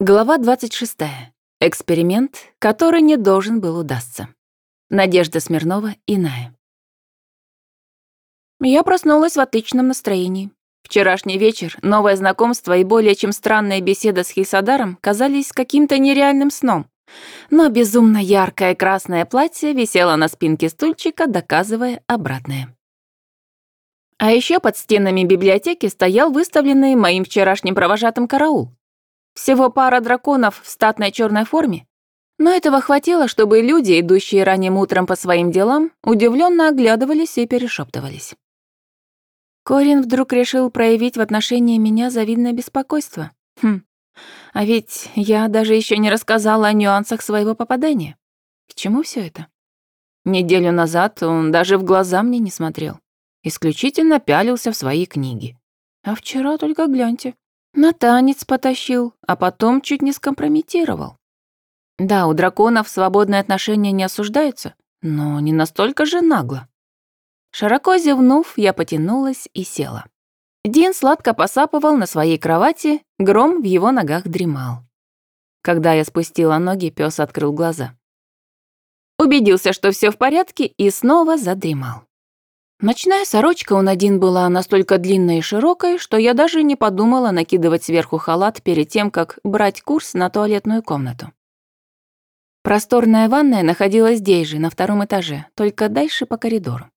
Глава 26. Эксперимент, который не должен был удастся. Надежда Смирнова, иная. Я проснулась в отличном настроении. Вчерашний вечер, новое знакомство и более чем странная беседа с Хисадаром казались каким-то нереальным сном. Но безумно яркое красное платье висело на спинке стульчика, доказывая обратное. А еще под стенами библиотеки стоял выставленный моим вчерашним провожатым караул. Всего пара драконов в статной черной форме, но этого хватило, чтобы люди, идущие ранним утром по своим делам, удивленно оглядывались и перешептывались. Корин вдруг решил проявить в отношении меня завидное беспокойство. Хм, а ведь я даже еще не рассказала о нюансах своего попадания. К чему все это? Неделю назад он даже в глаза мне не смотрел. Исключительно пялился в свои книги. А вчера только гляньте. На танец потащил, а потом чуть не скомпрометировал. Да, у драконов свободные отношения не осуждаются, но не настолько же нагло. Широко зевнув, я потянулась и села. Дин сладко посапывал на своей кровати, гром в его ногах дремал. Когда я спустила ноги, пес открыл глаза. Убедился, что все в порядке, и снова задремал. Ночная сорочка у Надин была настолько длинной и широкой, что я даже не подумала накидывать сверху халат перед тем, как брать курс на туалетную комнату. Просторная ванная находилась здесь же, на втором этаже, только дальше по коридору.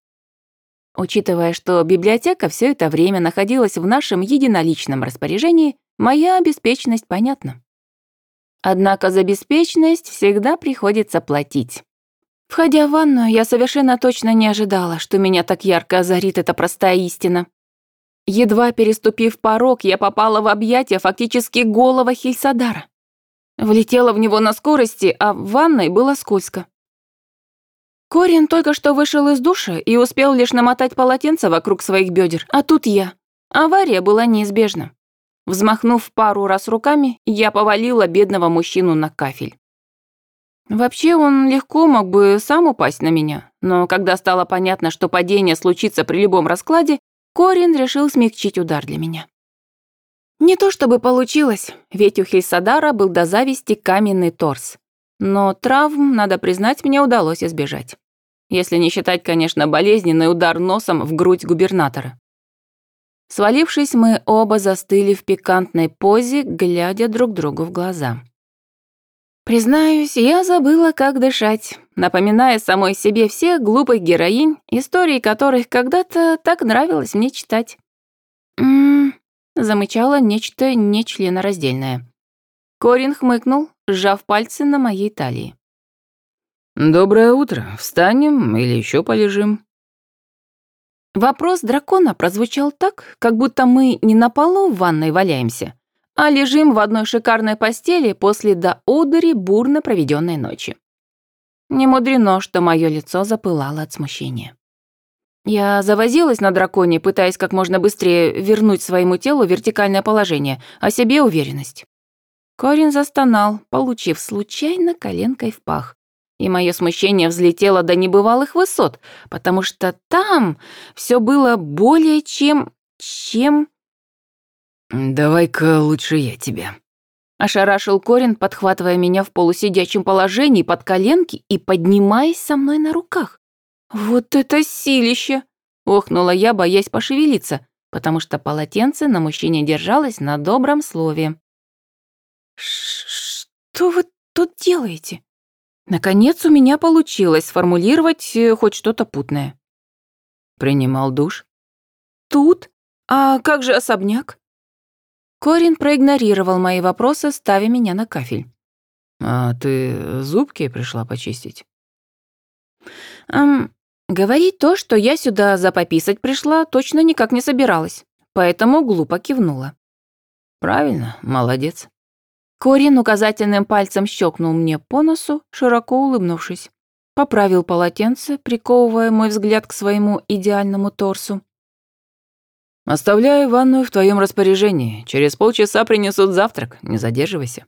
Учитывая, что библиотека все это время находилась в нашем единоличном распоряжении, моя беспечность понятна. Однако за беспечность всегда приходится платить. Входя в ванную, я совершенно точно не ожидала, что меня так ярко озарит эта простая истина. Едва переступив порог, я попала в объятия фактически голого Хельсадара. Влетела в него на скорости, а в ванной было скользко. Корин только что вышел из душа и успел лишь намотать полотенце вокруг своих бедер, а тут я. Авария была неизбежна. Взмахнув пару раз руками, я повалила бедного мужчину на кафель. Вообще он легко мог бы сам упасть на меня, но когда стало понятно, что падение случится при любом раскладе, Корин решил смягчить удар для меня. Не то чтобы получилось, ведь у Хельсадара был до зависти каменный торс. Но травм, надо признать, мне удалось избежать. Если не считать, конечно, болезненный удар носом в грудь губернатора. Свалившись, мы оба застыли в пикантной позе, глядя друг другу в глаза. Признаюсь, я забыла, как дышать, напоминая самой себе всех глупых героинь, истории которых когда-то так нравилось мне читать. «М-м-м», замычало нечто нечленораздельное. Корин хмыкнул, сжав пальцы на моей талии. «Доброе утро. Встанем или еще полежим?» Вопрос дракона прозвучал так, как будто мы не на полу в ванной валяемся, а лежим в одной шикарной постели после до одури бурно проведенной ночи. Не мудрено, что мое лицо запылало от смущения. Я завозилась на драконе, пытаясь как можно быстрее вернуть своему телу вертикальное положение, а себе уверенность. Корин застонал, получив случайно коленкой в пах. И мое смущение взлетело до небывалых высот, потому что там все было более чем... чем... «Давай-ка лучше я тебя». Ошарашил Корин, подхватывая меня в полусидячем положении под коленки и поднимаясь со мной на руках. «Вот это силище!» — охнула я, боясь пошевелиться, потому что полотенце на мужчине держалось на добром слове. «Что вы тут делаете?» Наконец у меня получилось сформулировать э, хоть что-то путное. Принимал душ. «Тут? А как же особняк?» Корин проигнорировал мои вопросы, ставя меня на кафель. «А ты зубки пришла почистить?» «Эм, говорить то, что я сюда запописать пришла, точно никак не собиралась, поэтому глупо кивнула». «Правильно, молодец». Корин указательным пальцем щелкнул мне по носу, широко улыбнувшись. Поправил полотенце, приковывая мой взгляд к своему идеальному торсу. «Оставляю ванную в твоем распоряжении. Через полчаса принесут завтрак. Не задерживайся».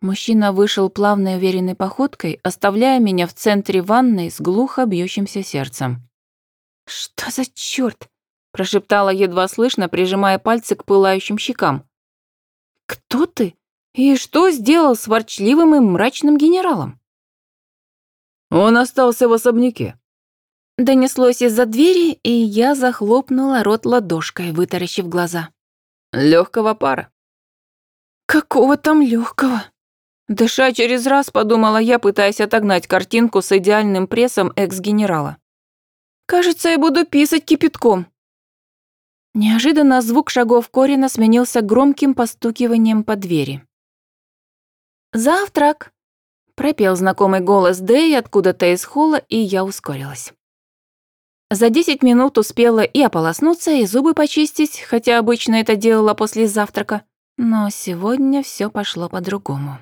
Мужчина вышел плавной уверенной походкой, оставляя меня в центре ванной с глухо бьющимся сердцем. «Что за чёрт?» – прошептала едва слышно, прижимая пальцы к пылающим щекам. Кто ты? И что сделал с ворчливым и мрачным генералом? Он остался в особняке. Донеслось из-за двери, и я захлопнула рот ладошкой, вытаращив глаза. Легкого пара. Какого там легкого? Дыша через раз, подумала я, пытаясь отогнать картинку с идеальным прессом экс-генерала. Кажется, я буду писать кипятком. Неожиданно звук шагов Корина сменился громким постукиванием по двери. «Завтрак!» – пропел знакомый голос Дэй откуда-то из холла, и я ускорилась. За десять минут успела и ополоснуться, и зубы почистить, хотя обычно это делала после завтрака, но сегодня все пошло по-другому.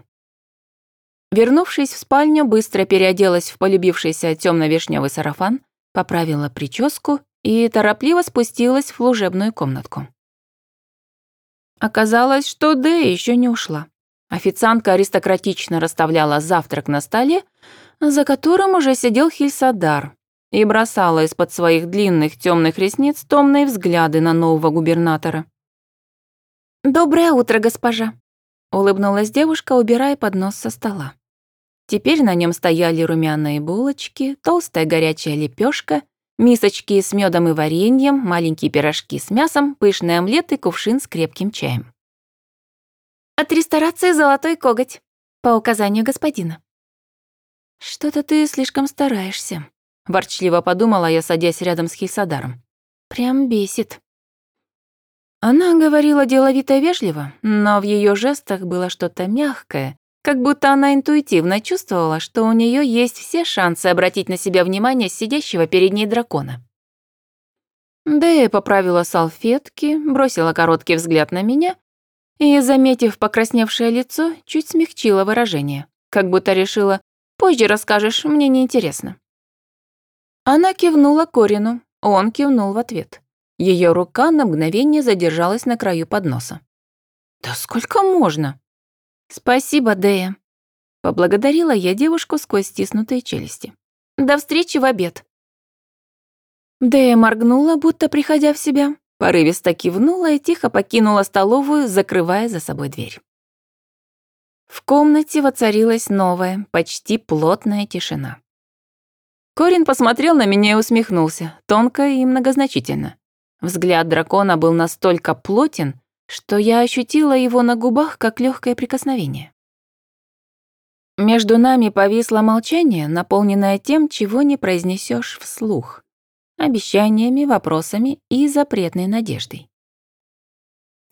Вернувшись в спальню, быстро переоделась в полюбившийся темно-вишневый сарафан, поправила прическу и торопливо спустилась в служебную комнатку. Оказалось, что Дэя еще не ушла. Официантка аристократично расставляла завтрак на столе, за которым уже сидел Хильсадар, и бросала из-под своих длинных темных ресниц томные взгляды на нового губернатора. «Доброе утро, госпожа», — улыбнулась девушка, убирая поднос со стола. Теперь на нем стояли румяные булочки, толстая горячая лепешка, мисочки с медом и вареньем, маленькие пирожки с мясом, пышный омлет и кувшин с крепким чаем. «От ресторации «Золотой коготь», по указанию господина». «Что-то ты слишком стараешься», — ворчливо подумала я, садясь рядом с Хейсадаром. «Прям бесит». Она говорила деловито вежливо, но в ее жестах было что-то мягкое, как будто она интуитивно чувствовала, что у нее есть все шансы обратить на себя внимание сидящего перед ней дракона. Дэя поправила салфетки, бросила короткий взгляд на меня и, заметив покрасневшее лицо, чуть смягчила выражение, как будто решила «позже расскажешь, мне неинтересно». Она кивнула Корину, он кивнул в ответ. Ее рука на мгновение задержалась на краю подноса. «Да сколько можно?» «Спасибо, Дэя». Поблагодарила я девушку сквозь стиснутые челюсти. «До встречи в обед». Дэя моргнула, будто приходя в себя, порывисто кивнула и тихо покинула столовую, закрывая за собой дверь. В комнате воцарилась новая, почти плотная тишина. Корин посмотрел на меня и усмехнулся, тонко и многозначительно. Взгляд дракона был настолько плотен, что я ощутила его на губах как легкое прикосновение. Между нами повисло молчание, наполненное тем, чего не произнесешь вслух. Обещаниями, вопросами и запретной надеждой.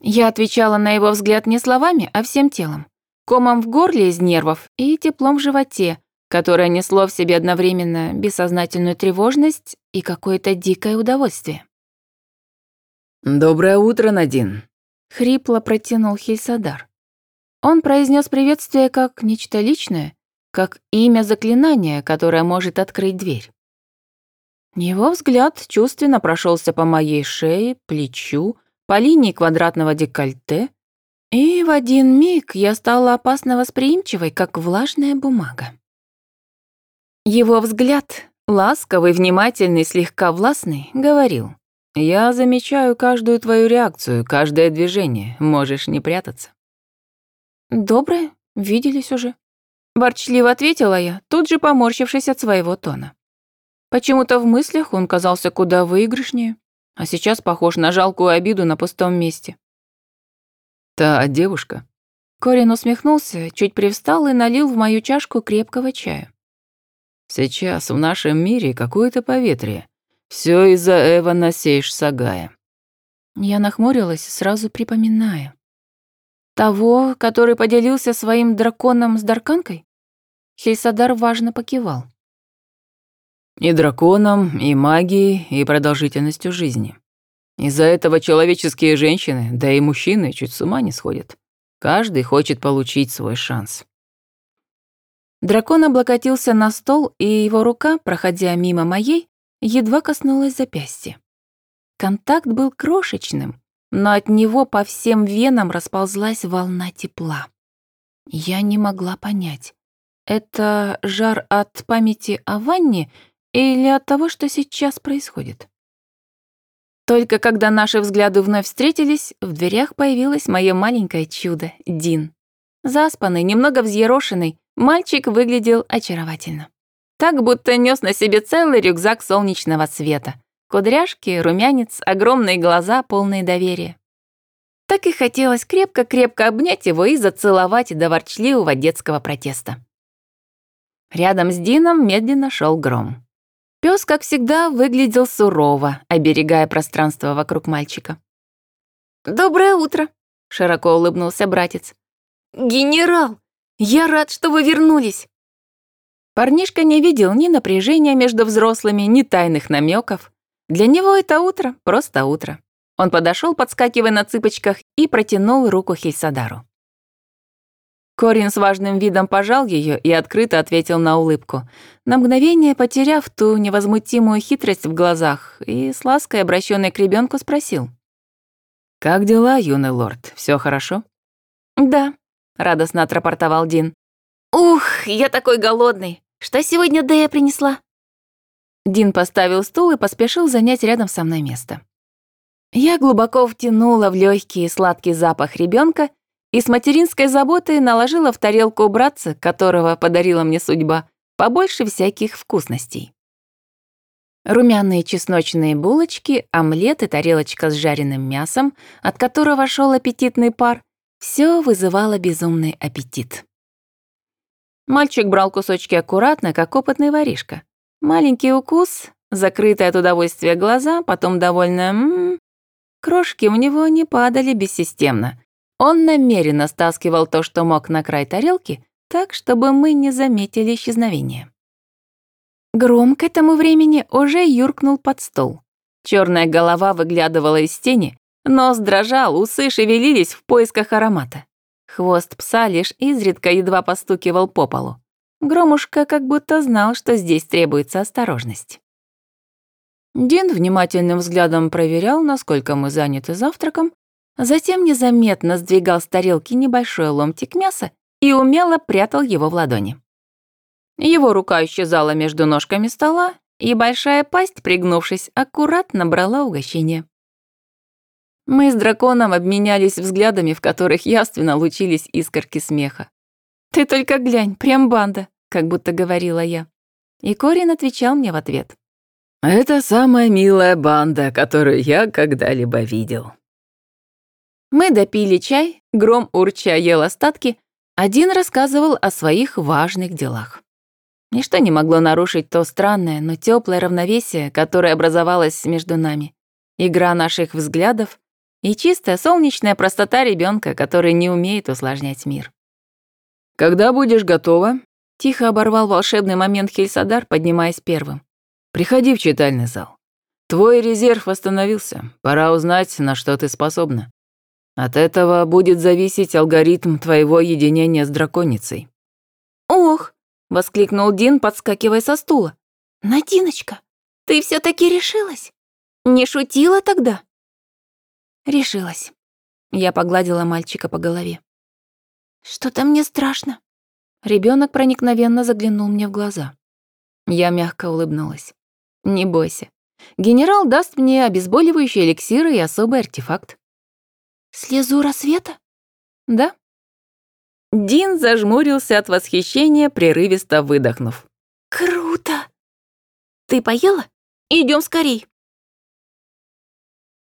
Я отвечала на его взгляд не словами, а всем телом. Комом в горле из нервов и теплом в животе, которое несло в себе одновременно бессознательную тревожность и какое-то дикое удовольствие. «Доброе утро, Надин», Хрипло протянул Хельсадар. Он произнес приветствие как нечто личное, как имя заклинания, которое может открыть дверь. Его взгляд чувственно прошелся по моей шее, плечу, по линии квадратного декольте, и в один миг я стала опасно восприимчивой, как влажная бумага. Его взгляд, ласковый, внимательный, слегка властный, говорил — «Я замечаю каждую твою реакцию, каждое движение. Можешь не прятаться». «Доброе, виделись уже». Ворчливо ответила я, тут же поморщившись от своего тона. Почему-то в мыслях он казался куда выигрышнее, а сейчас похож на жалкую обиду на пустом месте. «Та девушка?» Корин усмехнулся, чуть привстал и налил в мою чашку крепкого чая. «Сейчас в нашем мире какое-то поветрие. Все из-за Эвана Сейш-Сагая». Я нахмурилась, сразу припоминая. Того, который поделился своим драконом с Дарканкой? Хельсадар важно покивал. И драконом, и магией, и продолжительностью жизни. Из-за этого человеческие женщины, да и мужчины чуть с ума не сходят. Каждый хочет получить свой шанс. Дракон облокотился на стол, и его рука, проходя мимо моей, едва коснулась запястья. Контакт был крошечным, но от него по всем венам расползлась волна тепла. Я не могла понять, это жар от памяти о ванне или от того, что сейчас происходит. Только когда наши взгляды вновь встретились, в дверях появилось мое маленькое чудо — Дин. Заспанный, немного взъерошенный, мальчик выглядел очаровательно. Так будто нес на себе целый рюкзак солнечного света. Кудряшки, румянец, огромные глаза, полные доверия. Так и хотелось крепко-крепко обнять его и зацеловать до ворчливого детского протеста. Рядом с Дином медленно шел гром. Пес, как всегда, выглядел сурово, оберегая пространство вокруг мальчика. «Доброе утро», — широко улыбнулся братец. «Генерал, я рад, что вы вернулись». Парнишка не видел ни напряжения между взрослыми, ни тайных намеков. Для него это утро, просто утро. Он подошел, подскакивая на цыпочках, и протянул руку Хельсадару. Корин с важным видом пожал ее и открыто ответил на улыбку, на мгновение потеряв ту невозмутимую хитрость в глазах и с лаской, обращенной к ребенку, спросил. «Как дела, юный лорд? Все хорошо?» «Да», — радостно отрапортовал Дин. «Ух, я такой голодный! Что сегодня Дэя принесла?» Дин поставил стул и поспешил занять рядом со мной место. Я глубоко втянула в легкий сладкий запах ребенка и с материнской заботой наложила в тарелку братца, которого подарила мне судьба, побольше всяких вкусностей. Румяные чесночные булочки, омлет и тарелочка с жареным мясом, от которого шел аппетитный пар, все вызывало безумный аппетит. Мальчик брал кусочки аккуратно, как опытный воришка. Маленький укус, закрытые от удовольствия глаза, потом довольно м, -м Крошки у него не падали бессистемно, он намеренно стаскивал то, что мог на край тарелки, так, чтобы мы не заметили исчезновения. Гром к этому времени уже юркнул под стол. Черная голова выглядывала из тени, нос дрожал, усы шевелились в поисках аромата. Хвост пса лишь изредка едва постукивал по полу. Громушка как будто знал, что здесь требуется осторожность. Дин внимательным взглядом проверял, насколько мы заняты завтраком, Затем незаметно сдвигал с тарелки небольшой ломтик мяса и умело прятал его в ладони. Его рука исчезала между ножками стола, и большая пасть, пригнувшись, аккуратно брала угощение. Мы с драконом обменялись взглядами, в которых явственно лучились искорки смеха. «Ты только глянь, прям банда», как будто говорила я. И Корин отвечал мне в ответ. «Это самая милая банда, которую я когда-либо видел». Мы допили чай, гром урча ел остатки, один рассказывал о своих важных делах. Ничто не могло нарушить то странное, но теплое равновесие, которое образовалось между нами. Игра наших взглядов и чистая солнечная простота ребенка, который не умеет усложнять мир. «Когда будешь готова?» Тихо оборвал волшебный момент Хельсадар, поднимаясь первым. «Приходи в читальный зал. Твой резерв восстановился. Пора узнать, на что ты способна. От этого будет зависеть алгоритм твоего единения с драконицей. Ох, воскликнул Дин, подскакивая со стула. Надиночка, ты все таки решилась? Не шутила тогда? Решилась. Я погладила мальчика по голове. Что-то мне страшно. Ребенок проникновенно заглянул мне в глаза. Я мягко улыбнулась. Не бойся. Генерал даст мне обезболивающие эликсиры и особый артефакт. Слезу рассвета? Да. Дин зажмурился от восхищения, прерывисто выдохнув. Круто! Ты поела? Идем скорей.